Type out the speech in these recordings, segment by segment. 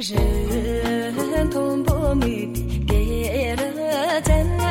제돈 뿐이 게 이르젠나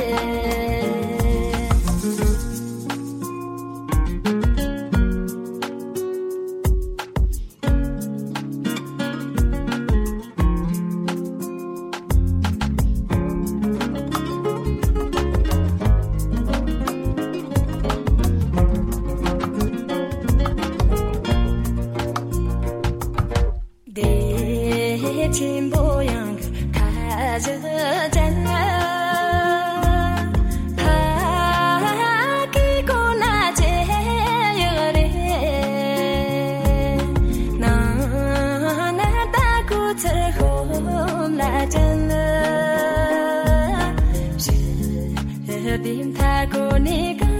དས དས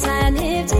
once I lived